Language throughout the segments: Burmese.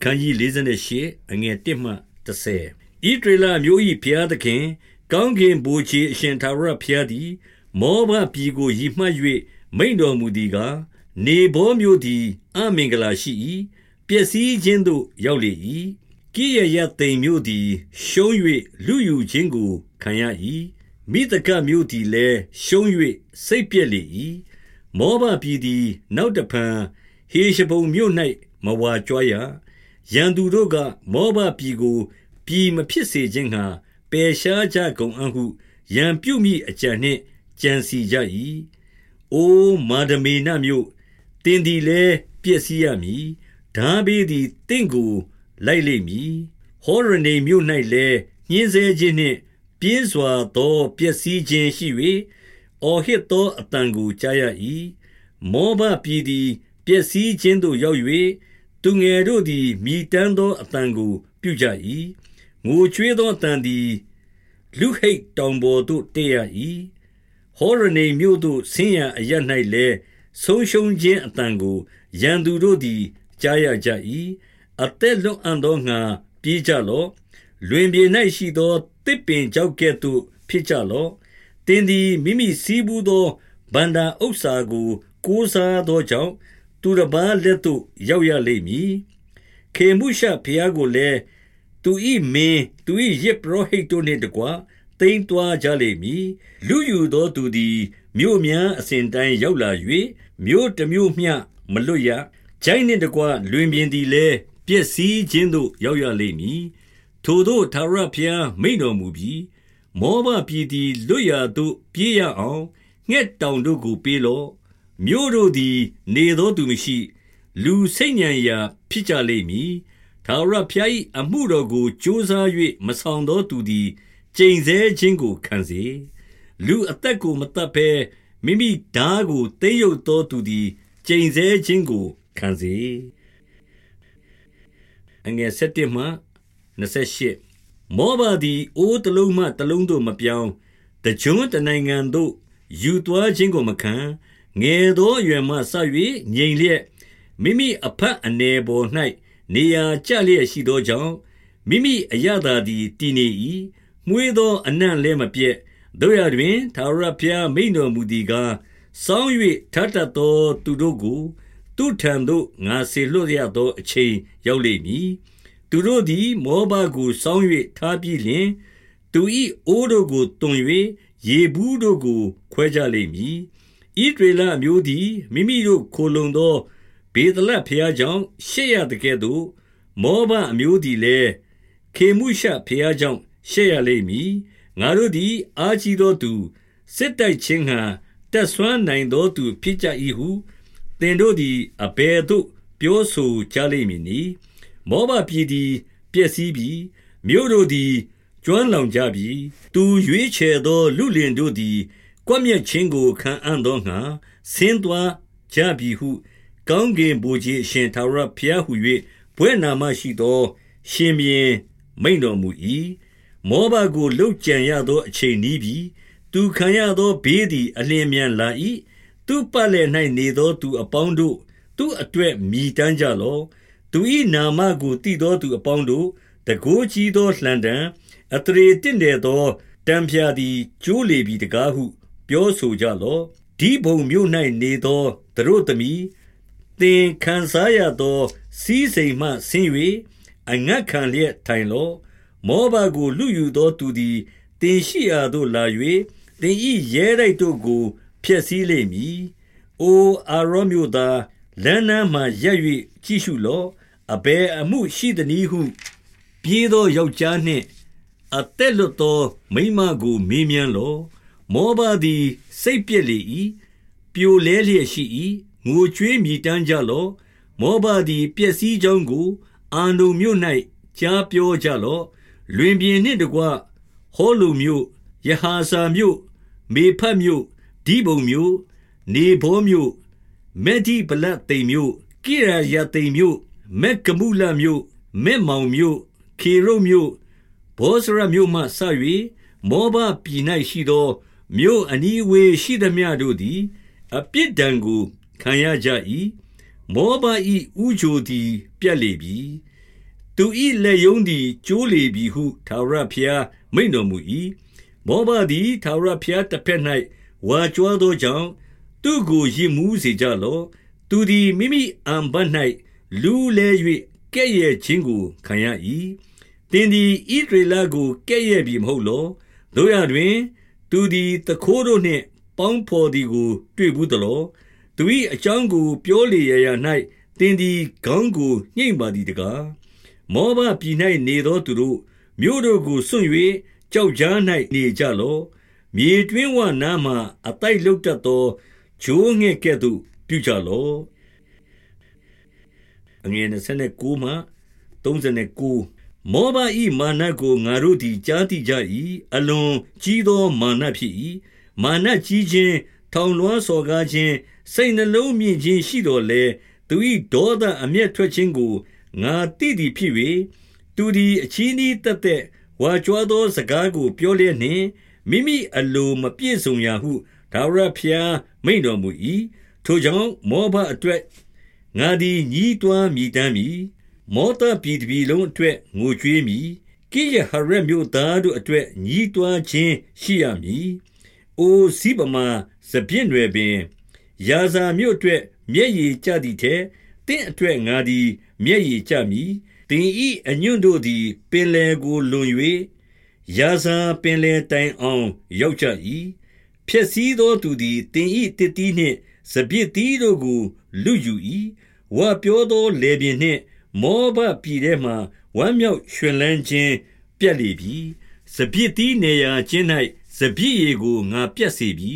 အခန်းကြီး48အငယ်1မှ30ဣဒရလမျိုး၏ဘုရားသခင် ကောင်းကင်ဘိုးချေအရှင်သာရဘုရားသည် မောဘပြည်ကိုရည်မှတ်၍မိန်တော်မူသည်ကားနေဘောမျိုးသည်အမင်္ဂလာရှိ၏ပျက်စီးခြင်းသို့ရောက်လေ၏ကိရယသိမ်မျိုးသည် ရှုံး၍လူယူခြင်းကိုခံရ၏မိတကမျိုးသည်လည်းရှုံး၍စိတ်ပြက်လေ၏မောဘပြည်သည် နောက်တဖန်ဟေရှဘုံမြို့၌မဝါကြွားရ ရန်သူတို့က မောဘပြည်ကိုပြည်မဖြစ်စေခြင်းငှာ ပယ်ရှားကြကုန်အံ့ဟုရန်ပြုမိအကြံနှင့်ကြံစီကြ၏အိုမာဒမေနမြို့တင်းသည်လည်းပျက်စီးရမည်ဓာဘေးသည်တင့်ကိုလိုက်လိမ့်မည်ဟောရနေမြို့၌လည်းညင်းဆဲခြင်းနှင့်ပြင်းစွာသောပျက်စီးခြင်းရှိ၍အော်ဟစ်သောအတန်ကိုကြားရ၏မောဘပြည်သည်ပျက်စီးခြင်းသို့ရောက်၍ သူငယ်တို့သည်မြည်တမ်းသောအတန်ကို ပြုကြ၏ငိုကြွေးသောအတန်သည် လူဟိတ်တောင်ပေါ်သို့တက်ရ၏ဟောရနေမြို့သို့ဆင်းရအရ၌လည်းဆုံးရှုံးခြင်းအတန်ကိုရန်သူတို့သည်ကြားရကြ၏အသက်လွတ်အံ့သောငါပြေးကြလော့လွင်ပြေ၌ရှိသောတစ်ပင်ကြောက်ကဲ့သို့ဖြစ်ကြလော့တင်းသည်မိမိစည်းဘူးသောဗန္တာဥစ္စာကိုကိုးစားသောကြောင့် သူတစ်ပါးလက်သို့ရောက်ရလိမ့်မည်ခေမှုရှဖျားကိုလည်းသူ၏မင်းသူ၏ရစ်ပရောဟိတ်တို့နှင့်တကွတိမ်တွားကြလိမ့်မည်လူယူသောသူသည်မြို့များအစဉ်တိုင်းရောက်လာ၍မြို့တစ်မြို့မျှမလွတ်ရဂျိုင်းနှင့်တကွလွင်ပြင်သည်လည်းပျက်စီးခြင်းသို့ရောက်ရလိမ့်မည်ထိုတို့သာရဖျားမိန်တော်မူပြီးမောဘပြည်သည်လွတ်ရာသို့ပြေးရအောင်ငှက်တောင်တို့ကိုပေးလော့ မြို့တို့သည် နေသောသူမရှိ လူစိတ်ညံရာ ဖြစ်ကြလိမ့်မည် ထာဝရဘုရား၏အမှုတော်ကို ကြိုးစား၍မဆောင်သောသူသည် ကျိန်ဆဲခြင်းကို ခံစေ လူအသက်ကိုမတတ်ဘဲ မိမိဓာကို သိမ်းယုတ်သောသူသည် ကျိန်ဆဲခြင်းကို ခံစေအငယ်7မှ28မောဘသည် အိုးတလုံးမှ တလုံးသို့မပြောင်း တကြွတနိုင်ငံသို့ ယူသွားခြင်းကို မခံ ငယ်သောအရွယ်မှဆ၍ငြိမ်လျက်မိမိအဖတ်အနေပေါ်၌နေရာကျလျက်ရှိသောကြောင့်မိမိအရသာသည်တည်နေ၏မွေးသောအနံ့လည်းမပြည့်တို့ရတွင်သာရဖျားမိန်တော်မူသည်ကားစောင်း၍ထတ်တတ်သောသူတို့ကိုသူထံသို့ငါစေလွတ်ရသောအချိန်ရောက်လိမ့်မည်သူတို့သည်မောဘကိုစောင်း၍ထားပြီးလျှင်သူ၏အိုးတို့ကိုတွန်၍ရေဘူးတို့ကိုခွဲကြလိမ့်မည် ဣဒရေလအမျိုးသည်မိမိတို့ခိုလုံသောဘေဒလဖျားကြောင့်ရှေ့ရတကဲ့သို့မောဘအမျိုးသည်လည်းခေမှုရှဖျားကြောင့်ရှေ့ရလိမ့်မည်ငါတို့သည်အာကြီးသောသူစစ်တိုက်ခြင်းဟံတက်ဆွမ်းနိုင်သောသူဖြစ်ကြ၏ဟုသင်တို့သည်အဘယ်သို့ပြောဆိုကြလိမ့်မည်နည်းမောဘပြည်သည်ပျက်စီးပြီမြို့တို့သည်ကျွမ်းလောင်ကြပြီသူရွေးချယ်သောလူလင်တို့သည် ကွပ်မျက်ခြင်းကိုခံအံ့သောငါဆင်းသွားကြပြီဟု ကောင်းကင်ဘုရားအရှင်သာရဘုရားဟု၍ဘွဲ့နာမရှိသော ရှင်ဘင်မိန်တော်မူ၏မောဘကိုလှုပ်ကြံရသောအချိန်နီးပြီသူခံရသောဘေးသည်အလင်းမြန်လာ၏သူပတ်လည်၌နေသောသူအပေါင်းတို့ သူအတွက်မြည်တမ်းကြလော့သူ၏နာမကိုတည်သောသူအပေါင်းတို့တကိုးကြီးသောလှံတံအတရေတင့်တယ်သောတံဖျာသည်ကျိုးလေပြီတကားဟု ပြောဆိုကြလော့ဒီဘုံမြို့၌နေသောသူတို့သမီးသင်ခံစားရသောစီးစိမ်မှဆင်း၍အငတ်ခံလျက်ထိုင်လော့မောဘကိုလူယူသောသူသည်တင်ရှိရာသို့လာ၍တင်ဤရဲတိုက်တို့ကိုဖျက်ဆီးလိမ့်မည်။အိုအာရောမြို့သားလမ်းနားမှရက်၍ကြည့်ရှုလော့။အဘယ်အမှုရှိသနည်းဟု ပြေးသောယောက်ျားနှင့်အသက်လွတ်သောမိန်းမကိုမေးမြန်းလော့။ မောဘသည် စိတ်ပျက်လေ၏။ပြိုလဲလျက်ရှိ၏။ငိုကြွေးမြည်တမ်းကြလော့။မောဘသည်ပျက်စီးကြောင်းကိုအာနုန်မြို့၌ကြားပြောကြလော့။လွင်ပြင်နှင့်တကွဟောလုမြို့၊ယဟာဇမြို့၊မေဖတ်မြို့၊ဒိဘုန်မြို့၊နေဗောမြို့၊မက်ဒိဗလသိမ်မြို့၊ကိရယသိမ်မြို့၊မက္ကမုလမြို့၊မက်မောင်မြို့၊ခေရုတ်မြို့၊ဗောဇရမြို့မှစ၍မောဘပြည်၌ရှိသော မြို့အနီးအဝေးရှိသမျှတို့သည် အပြစ်ဒဏ်ကို ခံရကြ၏။မောဘ၏ဦးချိုသည် ပြတ်လေပြီ။သူ၏လက်ယုံသည် ကျိုးလေပြီဟုထာဝရဘုရားမိန့်တော်မူ၏မောဘသည်ထာဝရဘုရားတစ်ဖက်၌ဝါကြွားသောကြောင့်သူကိုယစ်မှုစေကြလော့သူသည်မိမိအံဘတ်၌လူလဲ၍ကဲ့ရဲ့ခြင်းကိုခံရ၏တင်းသည်ဣဒရေလကိုကဲ့ရဲ့ပြီမဟုတ်လောတို့ရတွင် သူသည်တခိုးတို့နှင့် ပေါင်းဖော်သည်ကို တွေ့ဘူးသလောသူ၏အကြောင်းကို ပြောလေရရ၌တင်းသည်ခေါင်းကိုညှိမ့်ပါသည်တကားမောဘပြည်၌နေသောသူတို့မြို့တို့ကိုစွန့်၍ကြောက်ကြား၌နေကြလော့မြေတွင်းဝနားမှအတိုက်လုတ်တတ်သောဂျိုးငှက်ကဲ့သို့ပြုကြလော့အငယ်29မှ39 မောဘဤမာနကိုငါတို့သည်ကြားသိကြ၏အလွန်ကြီးသောမာနဖြစ်၏မာနကြီးခြင်းထောင်လွှားစော်ကားခြင်းစိတ်နှလုံးမြင့်ခြင်းရှိတော်လဲသူ၏ဒေါသအမျက်ထွက်ခြင်းကိုငါသိသည်ဖြစ်၍သူသည်အချီးနှီးတက်တဲ့ဝါကြွားသောစကားကိုပြောလျက်နှင့်မိမိအလိုမပြည့်စုံရာဟုဒါဝရဖျားမိန်တော်မူ၏ထိုကြောင့်မောဘအတွက်ငါသည်ညီးတွားမြည်တမ်းမည် မောတပြည်တပြည်လုံးအတွက်ငိုကြွေးမည်ကိယဟရက်မြို့သားတို့အတွက်ညီးတွားခြင်းရှိရမည်အိုစီပမာစပြည့်ွယ်ပင်ယာဇာမြို့အတွက်မျက်ရည်ကျသည်ထဲတင့်အတွက်ငါသည် မျက်ရည်ကျမည်တင်ဤအညွန့်တို့သည် ပင်လေကိုလွန်၍ရာဇာပင်လေတိုင်အောင်ရောက်ကြ၏ဖြစ်စည်းသောသူသည်တင်ဤတတိနှင့်စပြစ်တီးတို့ကိုလူယူ၏ဝါပြောသောလေပြင်းနှင့် မောဘပြည်ထဲမှဝမ်းမြောက်ရွှင်လန်းခြင်းပြက်လေပြီစပြစ်တီးနေရာချင်း၌စပြည့်ရီကိုငါပြက်စေပြီ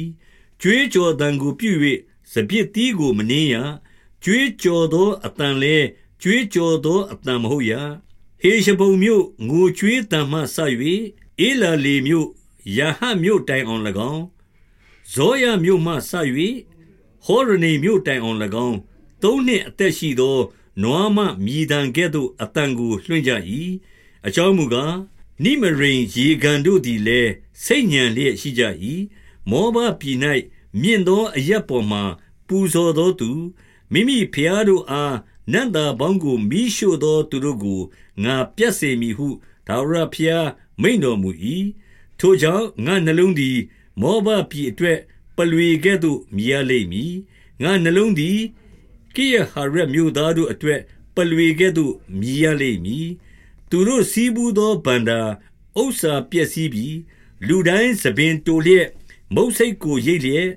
ကြွေးကြော်တန်ကိုပြု၍စပြစ်တီးကိုမနှင်းရကြွေးကြော်သောအတန်လဲကြွေးကြော်သောအတန်မဟုတ်ရဟေရှဘုံမြို့ငိုကြွေးတန်မှဆ၍အေလာလေမြို့ယဟမြို့တိုင်အောင်၎င်းဇောရမြို့မှဆ၍ဟောရနေမြို့တိုင်အောင်၎င်းသုံးနှစ်အသက်ရှိသော နွားမမြည်တံကဲ့သို့အတန်ကိုလွှင့်ကြ၏အကြောင်းမူကားနိမရိန်ရေကန်တို့သည်လည်းစိတ်ညံလျက်ရှိကြ၏မောဘပြည်၌မြင့်သောအရက်ပေါ်မှပူဇော်သောသူမိမိဖျားတို့အားနန္တာပေါင်းကိုမိရှို့သောသူတို့ကိုငါပြတ်စေမည်ဟုဒါဝရဖျားမိန်တော်မူ၏ထိုကြောင့်ငါနှလုံးသည် မောဘပြည်အတွက်ပလွေကဲ့သို့မြည်ရလိမ့်မည်ငါနှလုံးသည် ကိယဟာရက်မြို့သားတို့အတွက်ပလွေကဲ့သို့မြည်ရလိမ့်မည်သူတို့စီးပူးသောဗန္တာဥစ္စာပျက်စီးပြီးလူတိုင်းသပင်တိုလျက်မုတ်စိတ်ကိုရိတ်လျက်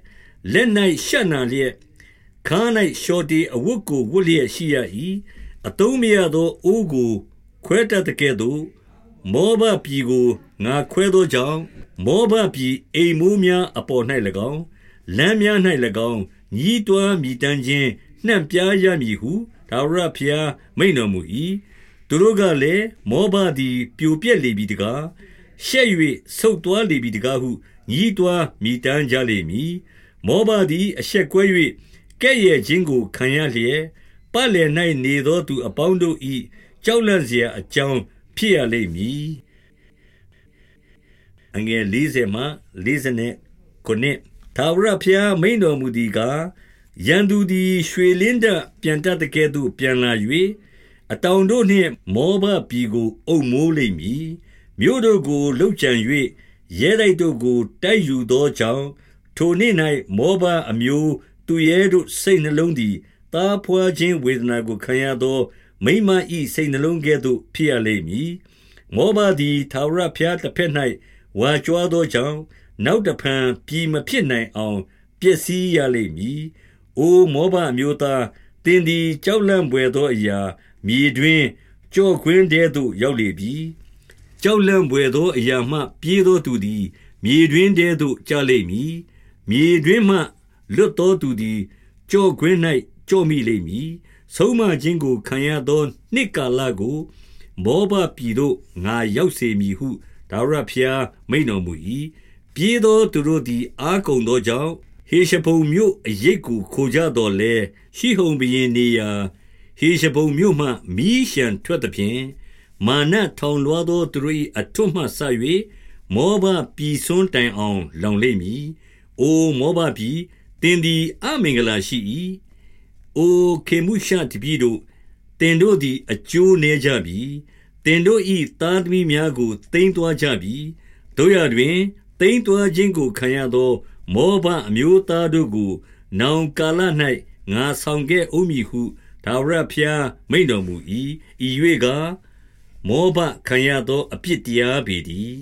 လက်၌ရှက်နာလျက်ခါ၌ရှော်တီအဝတ်ကိုဝတ်လျက်ရှိရ၏အတုံးမရသောအိုးကို ခွဲတတ်တဲ့ကဲ့သို့မောဘပြည်ကိုငါခွဲသောကြောင့်မောဘပြည်အိမ်မိုးများအပေါ်၌၎င်းလမ်းများ၌၎င်းညီးတွားမြည်တမ်းခြင်း နှံ့ပြားရမည်ဟုဒါဝရဖျားမိန်တော်မူ၏သူတို့ကလည်းမောဘသည်ပြိုပြက်လေပြီတကားရှက်၍ဆုတ်သွားလေပြီတကားဟုညီးတွားမိတမ်းကြလိမ့်မည်မောဘသည်အရှက်ကွဲ၍ကဲ့ရဲ့ခြင်းကိုခံရလျက်ပတ်လည်၌နေသောသူအပေါင်းတို့၏ကြောက်လန့်စရာအကြောင်းဖြစ်ရလိမ့်မည်အငယ်40မှ49ထာဝရဘုရားမိန်တော်မူသည်ကား ရန်သူသည် ရွှေလင်းတပြန်တတ်တဲ့ကဲ့သို့ ပြန်လာ၍အတောင်တို့နှင့် မောဘပြည်ကို အုပ်မိုးလိမ့်မည် မြို့တို့ကိုလှုပ်ကြံ၍ရဲတိုက်တို့ကို တိုက်ယူသောကြောင့် ထိုနေ့၌မောဘအမျိုးသူရဲတို့ စိတ်နှလုံးသည်တားဖွာခြင်းဝေဒနာကို ခံရသော မိမဤစိတ်နှလုံးကဲ့သို့ ဖြစ်ရလိမ့်မည် မောဘသည်သာဝရဖျားတစ်ဖက်၌ဝါကြွားသောကြောင့် နောက်တဖန် ပြည်မဖြစ်နိုင်အောင် ပျက်စီးရလိမ့်မည် အိုမောဘအမျိုးသားတင်းသည် ကြောက်လန့်ပွေသောအရာ မြေတွင်ကြော့ခွင်းတဲသို့ ရောက်လေပြီ ကြောက်လန့်ပွေသောအရာမှ ပြေးသောသူသည် မြေတွင်တဲသို့ ကျလိမ့်မည် မြေတွင်မှ လွတ်သောသူသည်ကြော့ခွင်း၌ကြော့မိလိမ့်မည် ဆုံးမခြင်းကို ခံရသောနှစ်ကာလကို မောဘပြည်သို့ ငါရောက်စေမည်ဟုဒါဝရဖျား မိန်တော်မူ၏ပြေးသောသူတို့သည် အာကုံသောကြောင့် ဟေရှဘုံမြို့အရိပ်ကိုခိုကြတော်လဲရှိဟုံဘရင်နေရာဟေရှဘုံမြို့မှမီးရှံထွက်သည်ဖြင့်မာနထောင်လွှားသောသူတို့၏အထွတ်မှဆ၍မောဘပြည်စွန်းတိုင်အောင် လောင်လိမ့်မည်။အိုမောဘပြည်တင်သည်အမင်္ဂလာရှိ၏။အိုခေမှုရှတပြည်တို့တင်တို့သည်အကျိုးနေကြပြီသင်တို့၏သားသမီးများကိုသိမ်းသွားကြပြီ။တို့ရတွင်သိမ်းသွားခြင်းကိုခံရသော မောဘအမျိုးသားတို့ကို နောင်ကာလ၌ငါဆောင်ခဲ့ဦးမည်ဟုထာဝရဘုရားမိန့်တော်မူ၏။ဤ၍ကားမောဘခံရသောအပြစ်တရားပေတည်း